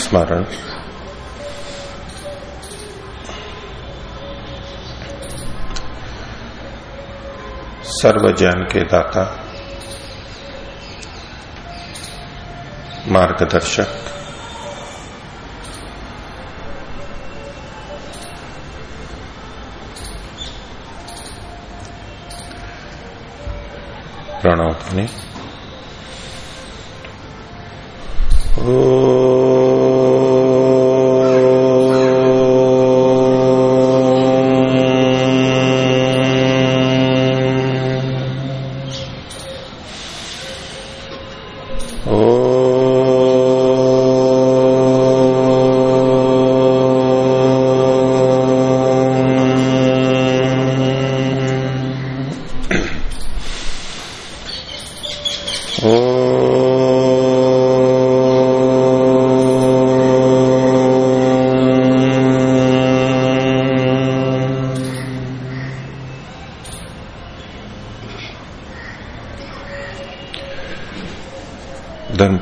स्मरण। सर्वज्ञान के दाता मार्गदर्शक प्रणव ध्वनि धन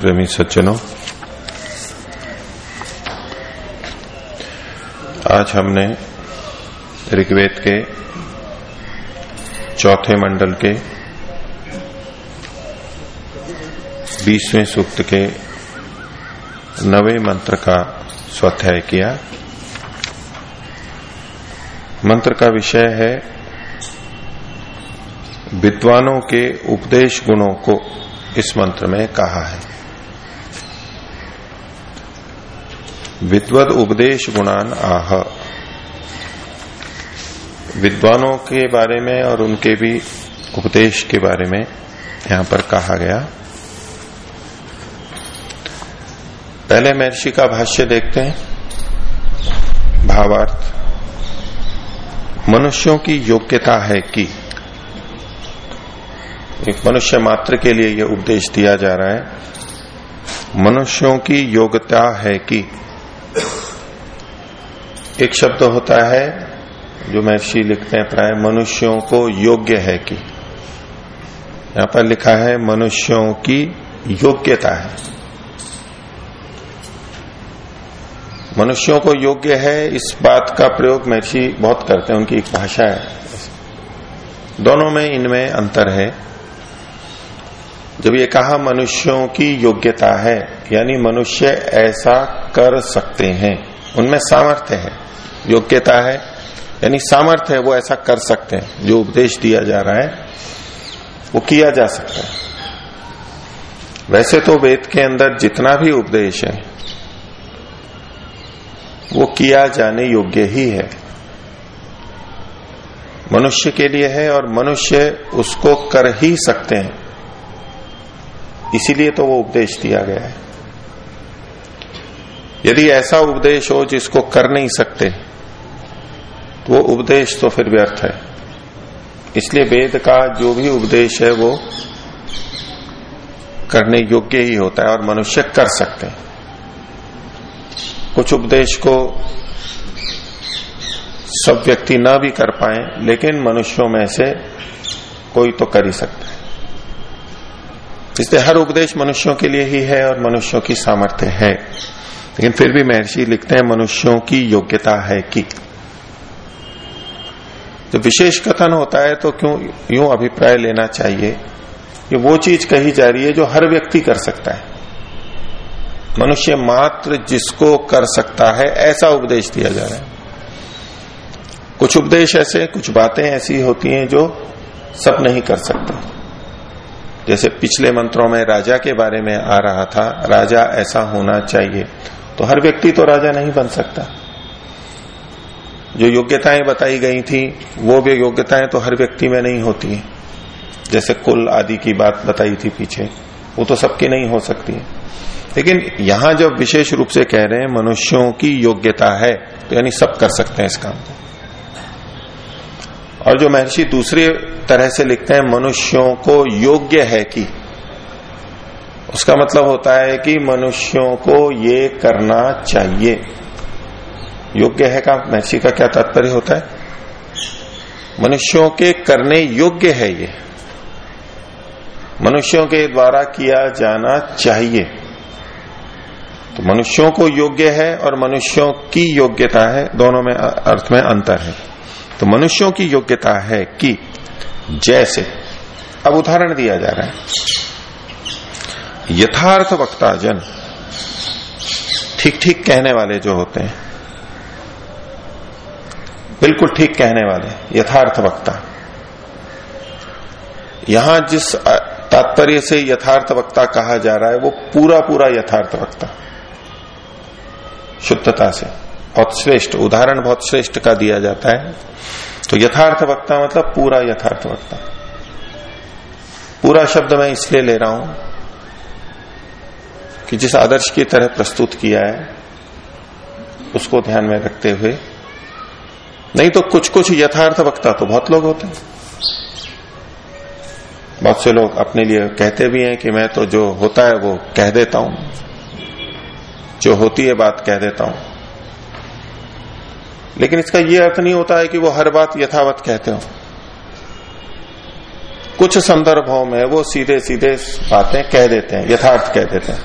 प्रेमी सज्जनों आज हमने ऋग्वेद के चौथे मंडल के बीसवें सूक्त के नवे मंत्र का स्वाध्याय किया। मंत्र का विषय है विद्वानों के उपदेश गुणों को इस मंत्र में कहा है। विद्वद उपदेश गुणान आह। विद्वानों के बारे में और उनके भी उपदेश के बारे में यहाँ पर कहा गया। पहले महर्षि का भाष्य देखते हैं। भावार्थ, मनुष्यों की योग्यता है कि एक मनुष्य मात्र के लिए यह उपदेश दिया जा रहा है। मनुष्यों की योग्यता है कि एक शब्द होता है जो महर्षि लिखते हैं प्राय, मनुष्यों को योग्य है कि। यहाँ पर लिखा है, मनुष्यों की योग्यता है। मनुष्यों को योग्य है, इस बात का प्रयोग महर्षि बहुत करते हैं, उनकी एक भाषा है। दोनों में इनमें अंतर है। जब ये कहा मनुष्यों की योग्यता है, यानी मनुष्य ऐसा कर सकते हैं, उनमें सामर्थ्य है। योग्यता है, यानी सामर्थ्य है, वो ऐसा कर सकते हैं। जो उपदेश दिया जा रहा है, वो किया जा सकता है। वैसे तो वेद के अंदर जितना भी उपदेश है, वो किया जाने योग्य ही है। मनुष्य के लिए है और मनुष्य उसको कर ही सकते हैं। इसीलिए तो वो उपदेश दिया गया है। यदि ऐसा उपदेश हो जिसको कर नहीं सकते तो वो उपदेश तो फिर व्यर्थ है। इसलिए वेद का जो भी उपदेश है वो करने योग्य ही होता है और मनुष्य कर सकते हैं। कुछ उपदेश को सब व्यक्ति ना भी कर पाए, लेकिन मनुष्यों में से कोई तो कर ही सकता है। इसलिए हर उपदेश मनुष्यों के लिए ही है और मनुष्यों की सामर्थ्य है। लेकिन फिर भी महर्षि लिखते हैं, मनुष्यों की योग्यता है कि। जब विशेष कथन होता है तो क्यों, यूँ अभिप्राय लेना चाहिए कि वो चीज़ कही जा रही है जो हर व्यक्ति कर सकता है। मनुष्य मात्र जिसको कर सकता है, ऐसा उपदेश दिया जा रहा है। कुछ उपदेश ऐसे कुछ बातें ऐसी होती हैं जो सब नहीं कर सकते। जैसे पिछले मंत्रों में राजा के बारे में आ रहा था, राजा ऐसा होना चाहिए। तो हर व्यक्ति तो राजा नहीं बन सकता। जो योग्यताएँ बताई गई थी, वो भी योग्यताएँ तो हर व्यक्ति में नहीं होती है। जैसे कुल आदि की बात बताई थी पीछे, वो तो सबकी नहीं हो सकती है। लेकिन यहाँ जब विशेष रूप से कह रहे हैं, मनुष्यों की योग्यता है तो यानी सब कर सकते हैं इस काम को। और जो महर्षि दूसरे तरह से लिखते हैं, मनुष्यों को योग्य है कि। उसका मतलब होता है कि मनुष्यों को ये करना चाहिए। योग्य है का, महर्षि का क्या तात्पर्य होता है? मनुष्यों के करने योग्य है ये। मनुष्यों के द्वारा किया जाना चाहिए। तो मनुष्यों को योग्य है और मनुष्यों की योग्यता है, दोनों में अर्थ में अंतर है। तो मनुष्यों की योग्यता है कि जैसे, अब उदाहरण दिया जा रहा है। यथार्थ वक्ता जन ठीक ठीक कहने वाले जो होते हैं, बिल्कुल ठीक कहने वाले, यथार्थ वक्ता। यहाँ जिस तात्पर्य से यथार्थ वक्ता कहा जा रहा है, वो पूरा पूरा यथार्थ वक्ता। शुद्धता से। बहुत श्रेष्ठ, उदाहरण बहुत श्रेष्ठ का दिया जाता है। तो यथार्थ वक्ता मतलब पूरा यथार्थ वक्ता। पूरा शब्द मैं इसलिए ले रहा हूँ कि जिस आदर्श की तरह प्रस्तुत किया है, उसको ध्यान में रखते हुए। नहीं तो कुछ कुछ यथार्थ वक्ता तो बहुत लोग होते हैं। बहुत से लोग अपने लिए कहते भी हैं कि मैं तो जो होता है वो कह देता हूँ। जो होती है बात कह देता हूँ। लेकिन इसका यह अर्थ नहीं होता है कि वो हर बात यथावत कहते हो। कुछ संदर्भों में वो सीधे सीधे बातें कह देते हैं, यथार्थ कह देते हैं।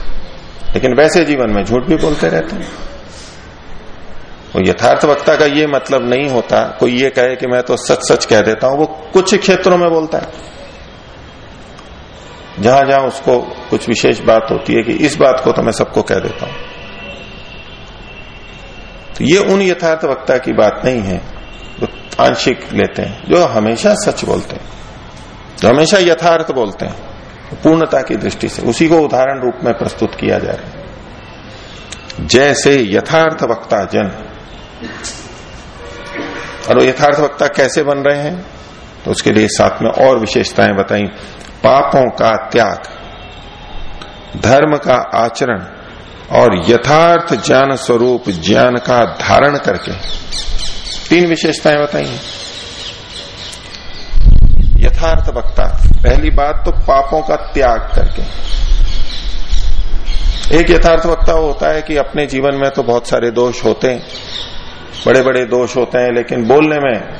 लेकिन वैसे जीवन में झूठ भी बोलते रहते हैं। वो यथार्थ वक्ता का ये मतलब नहीं होता, कोई ये कहे कि मैं तो सच सच कह देता हूँ, वो कुछ क्षेत्रों में बोलता है। जहाँ जहाँ उसको कुछ विशेष बात होती है कि इस बात को तो मैं सबको कह देता हूँ। तो ये उन यथार्थ वक्ता की बात नहीं है, जो आंशिक लेते हैं, जो हमेशा सच बोलते हैं, जो हमेशा यथार्थ बोलते हैं, पूर्णता की दृष्टि से, उसी को उदाहरण रूप में प्रस्तुत किया जा रहा है। जैसे यथार्थ वक्ता जन, और वो यथार्थ वक्ता कैसे बन रहे हैं तो उसके लिए साथ में और विशेषताएँ बताई। पापों का त्याग, धर्म का आचरण और यथार्थ ज्ञान स्वरूप ज्ञान का धारण करके तीन विशेषताएँ बताई यथार्थ वक्ता, पहली बात तो पापों का त्याग करके। एक यथार्थ वक्ता वो होता है कि अपने जीवन में तो बहुत सारे दोष होते हैं बड़े बड़े दोष होते हैं, लेकिन बोलने में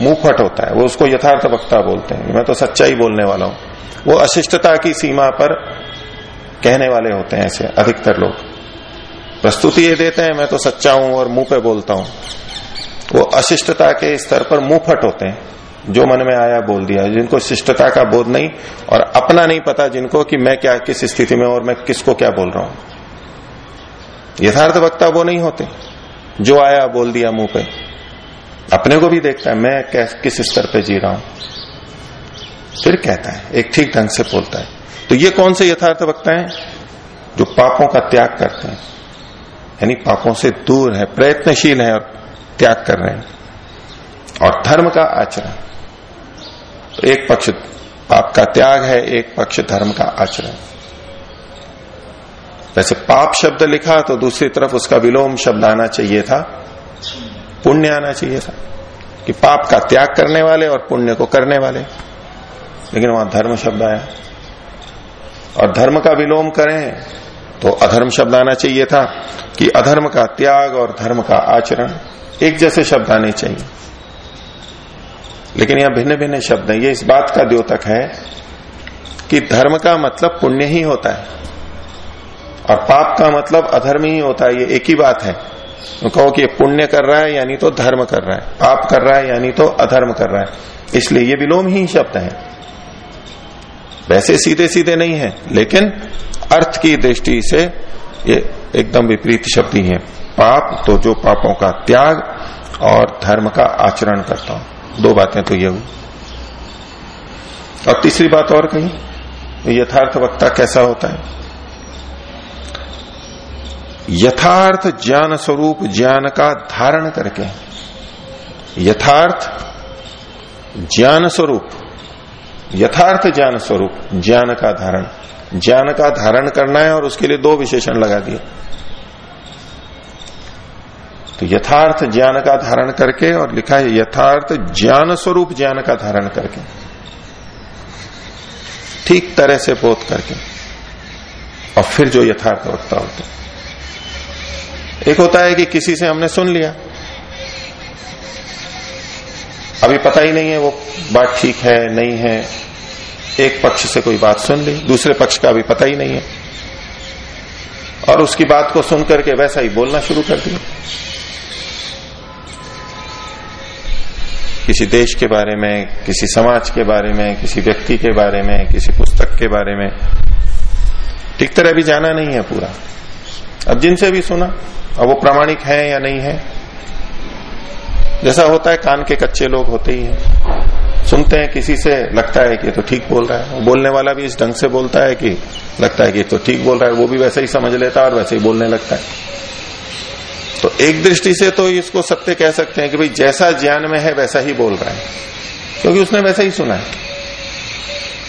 मुंहफट होता है। वो उसको यथार्थ वक्ता बोलते हैं। मैं तो सच्चाई बोलने वाला हूँ। वो अशिष्टता की सीमा पर कहने वाले होते हैं ऐसे, अधिकतर लोग। प्रस्तुति ये देते हैं, मैं तो सच्चा हूँ और मुँह पे बोलता हूँ। वो अशिष्टता के स्तर पर मुंहफट होते हैं, जो मन में आया बोल दिया। जिनको शिष्टता का बोध नहीं और अपना नहीं पता जिनको कि मैं क्या, किस स्थिति में और मैं किसको क्या बोल रहा हूँ। यथार्थ वक्ता वो नहीं होते, जो आया बोल दिया मुँह पे। अपने को भी देखता है, मैं किस स्तर पे जी रहा हूँ। फिर कहता है, एक ठीक ढंग से बोलता है। तो ये कौन से यथार्थ वक्ता है? जो पापों का त्याग करते हैं। यानी पापों से दूर है, प्रयत्नशील है और त्याग कर रहे हैं। और धर्म का आचरण। तो एक पक्ष पाप का त्याग है, एक पक्ष धर्म का आचरण। वैसे पाप शब्द लिखा तो दूसरी तरफ़ उसका विलोम शब्द आना चाहिए था। पुण्य आना चाहिए था। कि पाप का त्याग करने वाले और पुण्य को करने वाले। लेकिन वहाँ धर्म शब्द आया। और धर्म का विलोम करें तो अधर्म शब्द आना चाहिए था कि अधर्म का त्याग और धर्म का आचरण एक जैसे शब्द आने चाहिए। लेकिन यहाँ भिन्न भिन्न शब्द हैं। ये इस बात का द्योतक है कि धर्म का मतलब पुण्य ही होता है और पाप का मतलब अधर्म ही होता है। ये एक ही बात है। तो कहो कि पुण्य कर रहा है, यानी तो धर्म कर रहा है। पाप कर रहा है, यानी तो अधर्म कर रहा है। इसलिए ये विलोम ही शब्द है। वैसे सीधे सीधे नहीं है, लेकिन अर्थ की दृष्टि से ये एकदम विपरीत शब्द ही है। पाप तो जो पापों का त्याग और धर्म का आचरण करता हूँ। दो बातें तो ये हुई। और तीसरी बात और कही यथार्थ वक्ता कैसा होता है? यथार्थ ज्ञान स्वरूप ज्ञान का धारण करके, यथार्थ ज्ञान स्वरूप यथार्थ ज्ञान स्वरूप, ज्ञान का धारण। ज्ञान का धारण करना है और उसके लिए दो विशेषण लगा दिए। तो यथार्थ ज्ञान का धारण करके और लिखा है यथार्थ ज्ञान स्वरूप ज्ञान का धारण करके। ठीक तरह से बोध करके। और फिर जो यथार्थ वक्ता होते एक होता है कि किसी से हमने सुन लिया। अभी पता ही नहीं है वो बात ठीक है, नहीं है। एक पक्ष से कोई बात सुन ली, दूसरे पक्ष का अभी पता ही नहीं है। और उसकी बात को सुन करके वैसा ही बोलना शुरू कर दिया। किसी देश के बारे में, किसी समाज के बारे में, किसी व्यक्ति के बारे में, किसी पुस्तक के बारे में, ठीक तरह भी जाना नहीं है पूरा। अब जिनसे भी सुना, अब वो प्रामाणिक है या नहीं है जैसा होता है, कान के कच्चे लोग होते ही हैं। सुनते हैं, किसी से लगता है कि तो ठीक बोल रहा है। बोलने वाला भी इस ढंग से बोलता है कि लगता है कि तो ठीक बोल रहा है। वो भी वैसे ही समझ लेता है और वैसे ही बोलने लगता है। तो एक दृष्टि से तो इसको सत्य कह सकते हैं कि भाई, जैसा ज्ञान में है, वैसा ही बोल रहा है। क्योंकि उसने वैसा ही सुना है।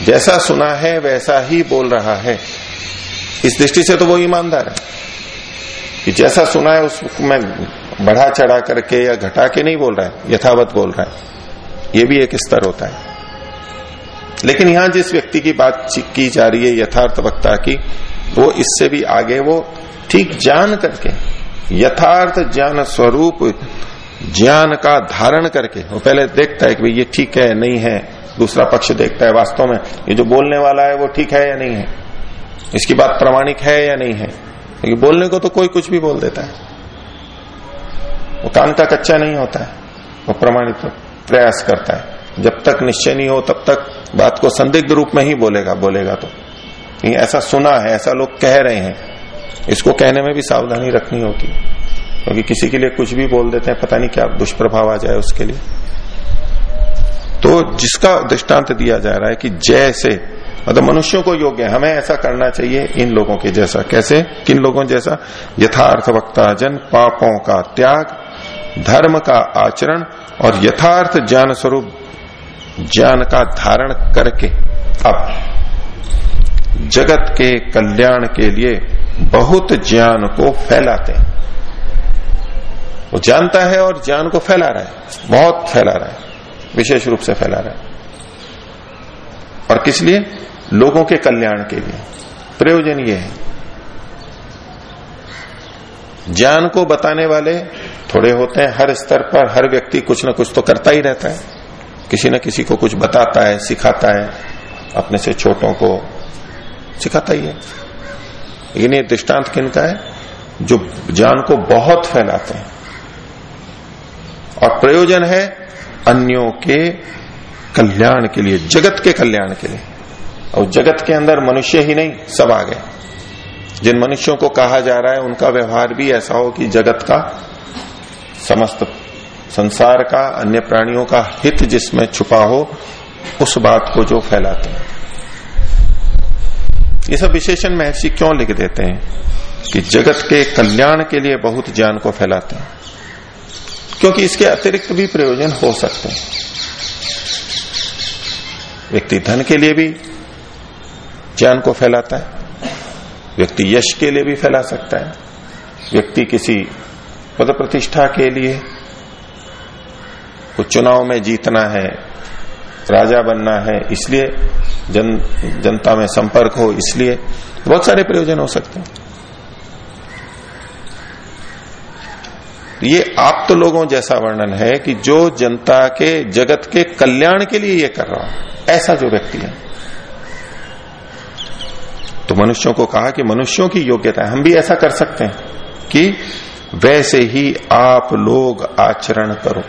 जैसा सुना है, वैसा ही बोल रहा है। इस दृष्टि से तो वो ईमानदार है। कि जैसा सुना है, उसमें बढ़ा चढ़ा करके या घटा के नहीं बोल रहा है, यथावत बोल रहा है। ये भी एक स्तर होता है। लेकिन यहाँ जिस व्यक्ति की बात की जा रही है, यथार्थ वक्ता की, वो इससे भी आगे वो ठीक जान करके, यथार्थ ज्ञान स्वरूप ज्ञान का धारण करके, वो पहले देखता है कि भाई ये ठीक है नहीं है, दूसरा पक्ष देखता है वास्तव में, ये जो बोलने वाला है वो ठीक है या नहीं है। इसकी बात प्रमाणिक है या नहीं है। क्योंकि बोलने को तो कोई कुछ भी बोल देता है। वो कान का कच्चा नहीं होता है। वो प्रमाणित प्रयास करता है। जब तक निश्चय नहीं हो, तब तक बात को संदिग्ध रूप में ही बोलेगा बोलेगा तो। नहीं ऐसा सुना है, ऐसा लोग कह रहे हैं। इसको कहने में भी सावधानी रखनी होगी क्योंकि किसी के लिए कुछ भी बोल देते हैं, पता नहीं क्या दुष्प्रभाव आ जाए उसके लिए। तो जिसका दृष्टांत दिया जा रहा है कि जैसे मतलब मनुष्यों को योग्य है, हमें ऐसा करना चाहिए इन लोगों के जैसा। कैसे? किन लोगों जैसा? यथार्थ वक्ता जन पापों का त्याग धर्म का आचरण और यथार्थ ज्ञान स्वरूप ज्ञान का धारण करके अब जगत के कल्याण के लिए बहुत ज्ञान को फैलाते हैं। वो जानता है और ज्ञान को फैला रहा है, बहुत फैला रहा है, विशेष रूप से फैला रहा है। और किस लिए? लोगों के कल्याण के लिए। प्रयोजन ये है ज्ञान को बताने वाले थोड़े होते हैं, हर स्तर पर हर व्यक्ति कुछ ना कुछ तो करता ही रहता है। किसी न किसी को कुछ बताता है, सिखाता है, अपने से छोटों को सिखाता ही है। लेकिन ये दृष्टांत किन का है? जो ज्ञान को बहुत फैलाते हैं। और प्रयोजन है अन्यों के कल्याण के लिए, जगत के कल्याण के लिए। और जगत के अंदर मनुष्य ही नहीं, सब आ गए जिन मनुष्यों को कहा जा रहा है, उनका व्यवहार भी ऐसा हो कि जगत का समस्त संसार का, अन्य प्राणियों का हित जिसमें छुपा हो, उस बात को जो फैलाते हैं। ये सब विशेषण महर्षि क्यों लिख देते हैं? कि जगत के कल्याण के लिए बहुत ज्ञान को फैलाते हैं। क्योंकि इसके अतिरिक्त भी प्रयोजन हो सकते हैं। व्यक्ति धन के लिए भी ज्ञान को फैलाता है। व्यक्ति यश के लिए भी फैला सकता है। व्यक्ति किसी पद प्रतिष्ठा के लिए कुछ चुनाव में जीतना है, राजा बनना है, इसलिए जन, जनता में संपर्क हो, इसलिए बहुत सारे प्रयोजन हो सकते हैं। ये आप तो लोगों जैसा वर्णन है कि जो जनता के, जगत के कल्याण के लिए ये कर रहा हो, ऐसा जो व्यक्ति है। तो मनुष्यों को कहा कि मनुष्यों की योग्यता है। हम भी ऐसा कर सकते हैं कि वैसे ही आप लोग आचरण करो।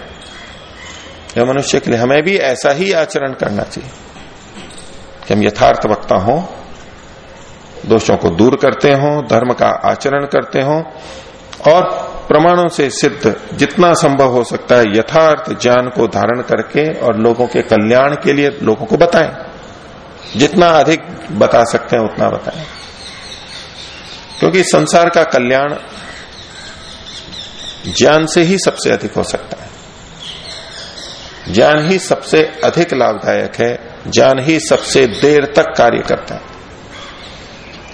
या मनुष्य के लिए हमें भी ऐसा ही आचरण करना चाहिए कि हम यथार्थ वक्ता हो, दोषों को दूर करते हो, धर्म का आचरण करते हो, और प्रमाणों से सिद्ध जितना संभव हो सकता है यथार्थ ज्ञान को धारण करके और लोगों के कल्याण के लिए लोगों को बताएँ। जितना अधिक बता सकते हैं, उतना बताएँ। क्योंकि संसार का कल्याण ज्ञान से ही सबसे अधिक हो सकता है। ज्ञान ही सबसे अधिक लाभदायक है, ज्ञान ही सबसे देर तक कार्य करता है।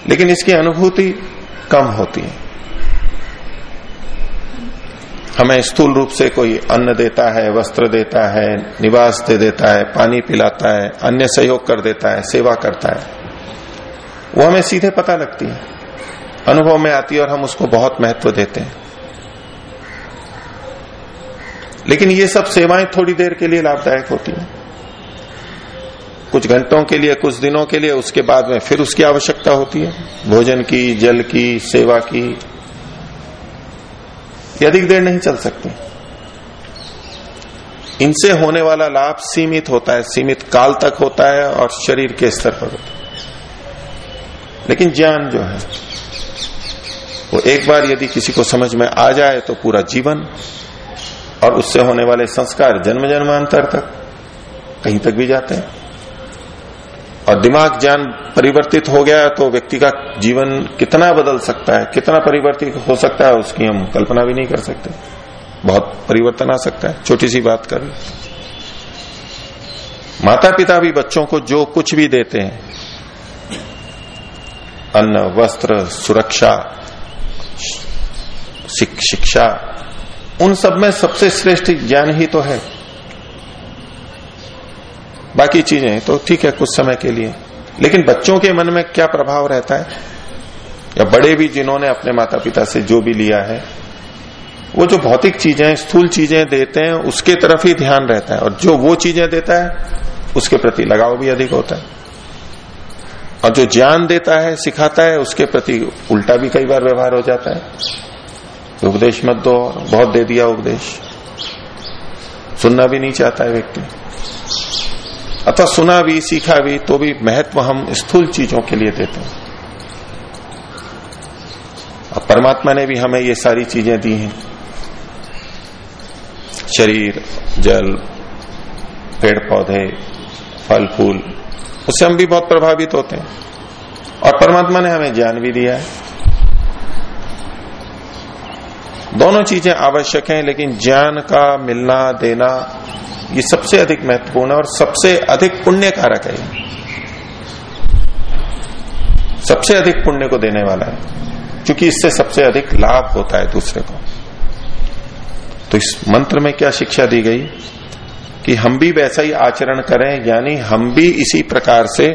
लेकिन इसकी अनुभूति कम होती है। हमें स्थूल रूप से कोई अन्न देता है, वस्त्र देता है, निवास दे देता है, पानी पिलाता है, अन्य सहयोग कर देता है, सेवा करता है। वो हमें सीधे पता लगती है। अनुभव में आती है और हम उसको बहुत महत्व देते हैं। लेकिन ये सब सेवाएँ थोड़ी देर के लिए लाभदायक होती हैं। कुछ घंटों के लिए, कुछ दिनों के लिए, उसके बाद में फिर उसकी आवश्यकता होती है। भोजन की, जल की, सेवा की अधिक देर नहीं चल सकती। इनसे होने वाला लाभ सीमित होता है, सीमित काल तक होता है और शरीर के स्तर पर होता है। लेकिन ज्ञान जो है, वो एक बार यदि किसी को समझ में आ जाए तो पूरा जीवन और उससे होने वाले संस्कार जन्म जन्मांतर तक कहीं तक भी जाते हैं। और दिमाग ज्ञान परिवर्तित हो गया तो व्यक्ति का जीवन कितना बदल सकता है, कितना परिवर्तित हो सकता है, उसकी हम कल्पना भी नहीं कर सकते। बहुत परिवर्तन आ सकता है, छोटी सी बात कर। माता पिता भी बच्चों को जो कुछ भी देते हैं, अन्न, वस्त्र, सुरक्षा शिक्षा, उन सब में सबसे श्रेष्ठ ज्ञान ही तो है। बाकी चीज़ें तो ठीक है कुछ समय के लिए। लेकिन बच्चों के मन में क्या प्रभाव रहता है? या बड़े भी जिन्होंने अपने माता पिता से जो भी लिया है, वो जो भौतिक चीज़ें स्थूल चीज़ें देते हैं, उसके तरफ़ ही ध्यान रहता है। और जो वो चीज़ें देता है, उसके प्रति लगाव भी अधिक होता है। और जो ज्ञान देता है, सिखाता है, उसके प्रति उल्टा भी कई बार व्यवहार हो जाता है। उपदेश मत दो बहुत दे दिया उपदेश। सुनना भी नहीं चाहता है व्यक्ति। अथवा सुना भी सीखा भी तो भी महत्व हम स्थूल चीज़ों के लिए देते हैं। और परमात्मा ने भी हमें ये सारी चीज़ें दी हैं। शरीर, जल पेड़ पौधे फल फूल उससे हम भी बहुत प्रभावित होते हैं। और परमात्मा ने हमें ज्ञान भी दिया है। दोनों चीज़ें आवश्यक हैं, लेकिन ज्ञान का मिलना, देना ये सबसे अधिक महत्वपूर्ण और सबसे अधिक पुण्य कारक है। सबसे अधिक पुण्य को देने वाला है, क्योंकि इससे सबसे अधिक लाभ होता है दूसरे को। तो इस मंत्र में क्या शिक्षा दी गई? कि हम भी वैसा ही आचरण करें, यानी हम भी इसी प्रकार से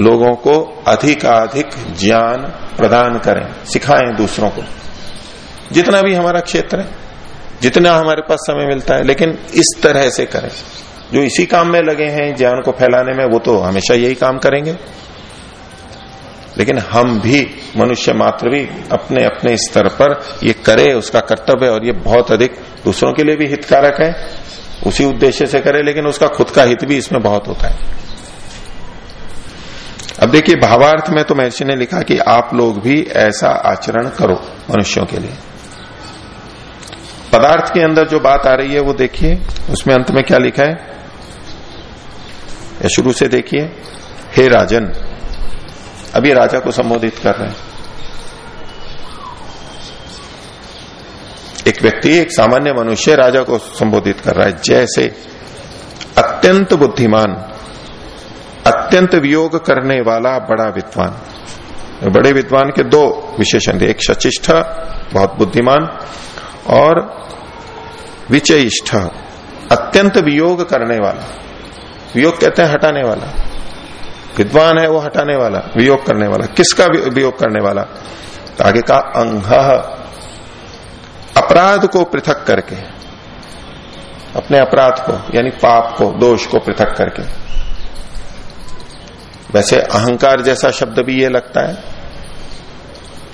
लोगों को अधिकाधिक ज्ञान प्रदान करें, सिखाएँ दूसरों को। जितना भी हमारा क्षेत्र है जितना हमारे पास समय मिलता है, लेकिन इस तरह से करें। जो इसी काम में लगे हैं, ज्ञान को फैलाने में, वो तो हमेशा यही काम करेंगे। लेकिन हम भी, मनुष्य मात्र भी अपने अपने स्तर पर ये करे, उसका कर्तव्य, और ये बहुत अधिक दूसरों के लिए भी हितकारक है। उसी उद्देश्य से करे, लेकिन उसका खुद का हित भी इसमें बहुत होता है। अब देखिए, भावार्थ में तो महर्षि ने लिखा कि आप लोग भी ऐसा आचरण करो मनुष्यों के लिए। पदार्थ के अंदर जो बात आ रही है, वो देखिए। उसमें अंत में क्या लिखा है? शुरू से देखिए। हे राजन अभी राजा को संबोधित कर रहे हैं। एक व्यक्ति, एक सामान्य मनुष्य राजा को संबोधित कर रहा है, जैसे अत्यंत बुद्धिमान, अत्यंत वियोग करने वाला बड़ा विद्वान। बड़े विद्वान के दो विशेषण थे। एक सचिष्ठ, बहुत बुद्धिमान और विचयिष्ठ, अत्यंत वियोग करने वाला। वियोग कहते हैं हटाने वाला। विद्वान है वो हटाने वाला, वियोग करने वाला। किसका वियोग करने वाला? तो आगे का अंग अपराध को पृथक करके। अपने अपराध को, यानी पाप को, दोष को पृथक करके। वैसे अहंकार जैसा शब्द भी ये लगता है।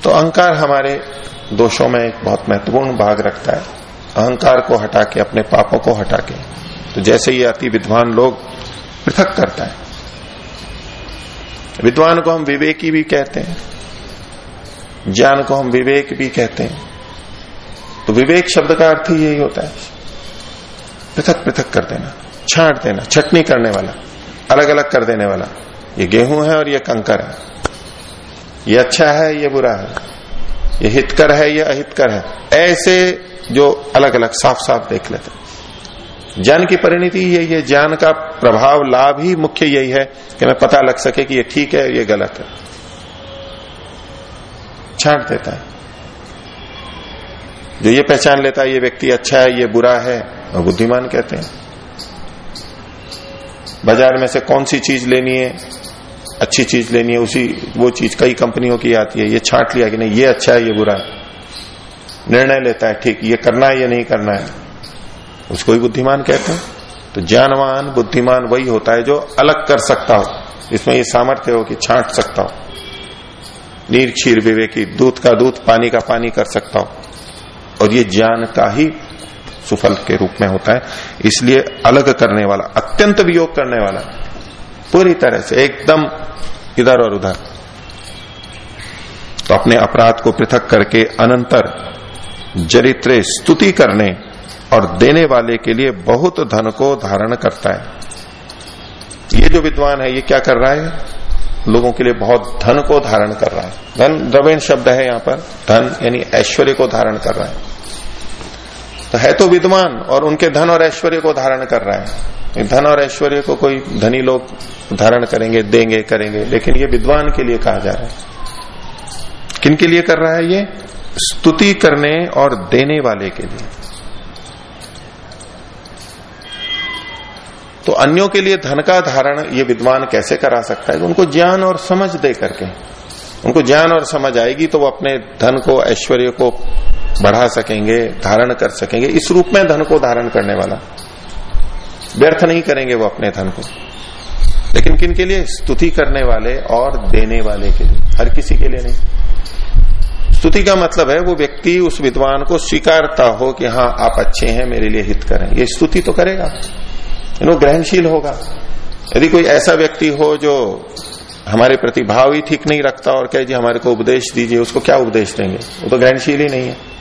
तो अहंकार हमारे दोषों में एक बहुत महत्वपूर्ण भाग रखता है। अहंकार को हटा के, अपने पापों को हटा के। तो जैसे ये अति विद्वान लोग पृथक करता है, विद्वान को हम विवेकी भी कहते हैं, ज्ञान को हम विवेक भी कहते हैं। तो विवेक शब्द का अर्थ ही यही होता है। पृथक पृथक कर देना, छाट देना, छटनी करने वाला अलग अलग कर देने वाला। ये गेहूँ है और ये कंकर है। ये अच्छा है, ये बुरा है। ये हितकर है, ये अहितकर है। ऐसे जो अलग अलग साफ़ साफ़ देख लेते ज्ञान की परिणति यही है, ज्ञान का प्रभाव, लाभ ही मुख्य यही है कि मैं पता लग सके कि ये ठीक है ये गलत है। छांट देता है। जो ये पहचान लेता है, ये व्यक्ति अच्छा है, ये बुरा है और बुद्धिमान कहते हैं। बाज़ार में से कौन सी चीज़ लेनी है अच्छी चीज़ लेनी है, उसी, वो चीज़ कई कंपनियों की आती है, ये छाट लिया कि नहीं, ये अच्छा है, ये बुरा है। निर्णय लेता है, ठीक, ये करना है, ये नहीं करना है। उसको ही बुद्धिमान कहते हैं। तो ज्ञानवान, बुद्धिमान वही होता है जो अलग कर सकता हो। इसमें ये सामर्थ्य हो कि छांट सकता हो। नीर क्षीर विवेकी, दूध का दूध, पानी का पानी कर सकता हो। और ये ज्ञान का ही सुफल के रूप में होता है। इसलिए अलग करने वाला, अत्यंत वियोग करने वाला। पूरी तरह से, एकदम इधर और उधर। तो अपने अपराध को पृथक करके अनंतर चरित्र स्तुति करने और देने वाले के लिए बहुत धन को धारण करता है। ये जो विद्वान है, ये क्या कर रहा है? लोगों के लिए बहुत धन को धारण कर रहा है। धन, द्रवेण शब्द है यहाँ पर। धन यानी ऐश्वर्य को धारण कर रहा है। तो है तो विद्वान और उनके धन और ऐश्वर्य को धारण कर रहा है। धन और ऐश्वर्य को कोई धनी लोग धारण करेंगे, देंगे, करेंगे, लेकिन ये विद्वान के लिए कहा जा रहा है। किन के लिए कर रहा है ये? स्तुति करने और देने वाले के लिए। तो अन्यों के लिए धन का धारण ये विद्वान कैसे करा सकता है? उनको ज्ञान और समझ दे करके। उनको ज्ञान और समझ आएगी तो वो अपने धन को, ऐश्वर्य को बढ़ा सकेंगे, धारण कर सकेंगे। इस रूप में धन को धारण करने वाला। व्यर्थ नहीं करेंगे वो अपने धन को। लेकिन किन के लिए? स्तुति करने वाले और देने वाले के लिए। हर किसी के लिए नहीं। स्तुति का मतलब है वो व्यक्ति उस विद्वान को स्वीकारता हो कि हाँ आप अच्छे हैं, मेरे लिए हित करें। ये स्तुति तो करेगा। वो ग्रहणशील होगा। यदि कोई ऐसा व्यक्ति हो जो हमारे प्रति भाव ही ठीक नहीं रखता और कहे, जी, हमारे को उपदेश दीजिए, उसको क्या उपदेश देंगे? वो तो ग्रहणशील ही नहीं है।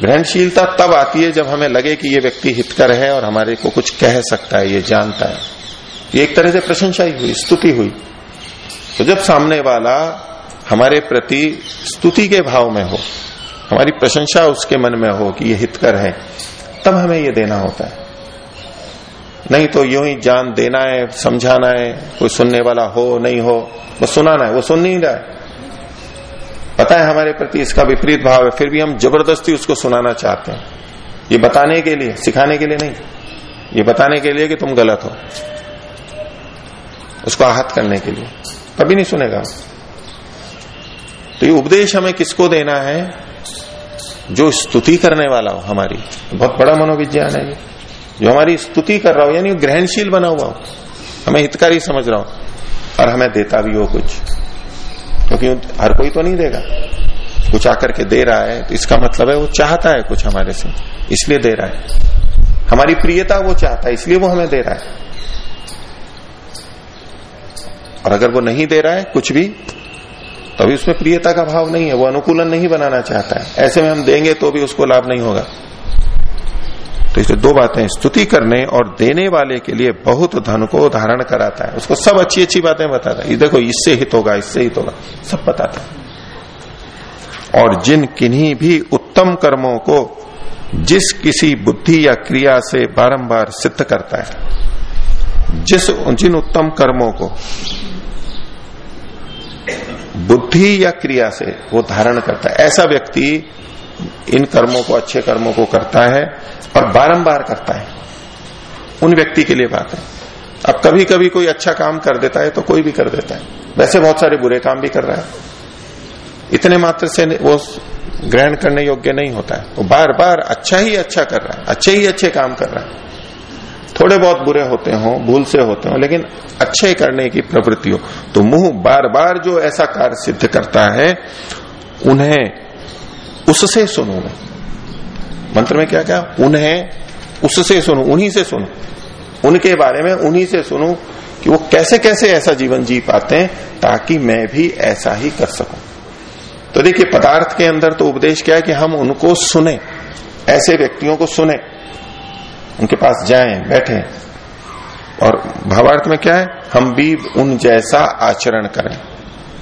ग्रहणशीलता तब आती है जब हमें लगे कि ये व्यक्ति हितकर है और हमारे को कुछ कह सकता है, ये जानता है। ये एक तरह से प्रशंसा ही हुई, स्तुति हुई। तो जब सामने वाला हमारे प्रति स्तुति के भाव में हो, हमारी प्रशंसा उसके मन में हो कि ये हितकर है, तब हमें ये देना होता है। नहीं तो यूँ ही जान देना है, समझाना है, कोई सुनने वाला हो, नहीं हो वो सुनाना है, वो सुन नहीं रहा है। पता है हमारे प्रति इसका विपरीत भाव है, फिर भी हम ज़बरदस्ती उसको सुनाना चाहते हैं। ये बताने के लिए, सिखाने के लिए नहीं। ये बताने के लिए कि तुम गलत हो। उसको आहत करने के लिए। कभी नहीं सुनेगा तो ये उपदेश हमें किसको देना है? जो स्तुति करने वाला हो हमारी। बहुत बड़ा मनोविज्ञान है ये। जो हमारी स्तुति कर रहा हो, यानी ग्रहणशील बना हुआ हो। हमें हितकारी समझ रहा हो। और हमें देता भी हो कुछ। क्योंकि हर कोई तो नहीं देगा। कुछ आकर के दे रहा है तो इसका मतलब है वो चाहता है कुछ हमारे से, इसलिए दे रहा है। हमारी प्रियता वो चाहता है, इसलिए वो हमें दे रहा है। और अगर वो नहीं दे रहा है कुछ भी तो अभी उसमें प्रियता का भाव नहीं है, वो अनुकूलन नहीं बनाना चाहता है। ऐसे में हम देंगे तो भी उसको लाभ नहीं होगा। तो इसलिए दो बातें, स्तुति करने और देने वाले के लिए बहुत धन को धारण कराता है। उसको सब अच्छी अच्छी बातें बताता है। देखो, इससे हित होगा, इससे हित होगा। सब बताता है। और जिन किन्हीं भी उत्तम कर्मों को जिस किसी बुद्धि या क्रिया से बारंबार सिद्ध करता है, जिस जिन उत्तम कर्मों को बुद्धि या क्रिया से वो धारण करता है। ऐसा व्यक्ति इन कर्मों को, अच्छे कर्मों को करता है और बारंबार करता है। उन व्यक्ति के लिए बात है। अब कभी कभी कोई अच्छा काम कर देता है तो कोई भी कर देता है। वैसे बहुत सारे बुरे काम भी कर रहा है। इतने मात्र से वो ग्रहण करने योग्य नहीं होता है। वो बार बार अच्छा ही अच्छा कर रहा है, अच्छे ही अच्छे काम कर रहा है। थोड़े बहुत बुरे होते हो, भूल से होते हो, लेकिन अच्छे करने की प्रवृत्ति हो। तो मुँह बार बार जो ऐसा कार्य सिद्ध करता है, उन्हें उससे सुनो। मैं मंत्र में क्या क्या उन्हें उससे सुनो, उन्हीं से सुनो। उनके बारे में उन्हीं से सुनो कि वो कैसे कैसे ऐसा जीवन जी पाते हैं ताकि मैं भी ऐसा ही कर सकूँ। तो देखिए, पदार्थ के अंदर तो उपदेश क्या है कि हम उनको सुने, ऐसे व्यक्तियों को सुने। उनके पास जाएँ, बैठे। और भावार्थ में क्या है? हम भी उन जैसा आचरण करें।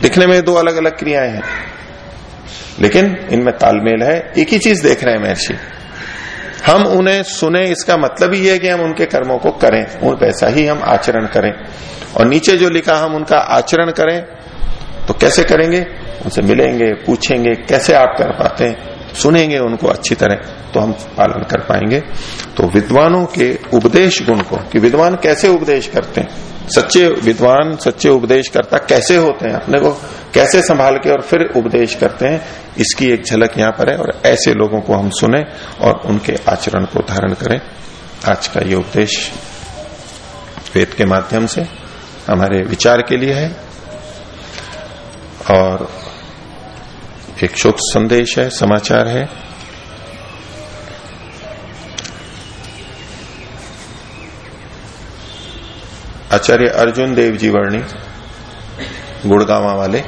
दिखने में दो अलग अलग क्रियाएँ हैं। लेकिन इनमें तालमेल है, एक ही चीज़ देख रहे हैं महर्षि। हम उन्हें सुने, इसका मतलब ही है कि हम उनके कर्मों को करें, उन वैसा ही हम आचरण करें। और नीचे जो लिखा, हम उनका आचरण करें तो कैसे करेंगे? उनसे मिलेंगे, पूछेंगे, कैसे आप कर पाते हैं? सुनेंगे उनको अच्छी तरह तो हम पालन कर पाएँगे। तो विद्वानों के उपदेश गुण को, कि विद्वान कैसे उपदेश करते हैं? सच्चे विद्वान, सच्चे उपदेश करता कैसे होते हैं अपने को? कैसे संभाल के और फिर उपदेश करते हैं? इसकी एक झलक यहाँ पर है और ऐसे लोगों को हम सुने और उनके आचरण को धारण करें। आज का ये उपदेश वेद के माध्यम से हमारे विचार के लिए है और एक शुभ संदेश है, समाचार है। आचार्य अर्जुन देव जी वर्णी, गुड़गावा वाले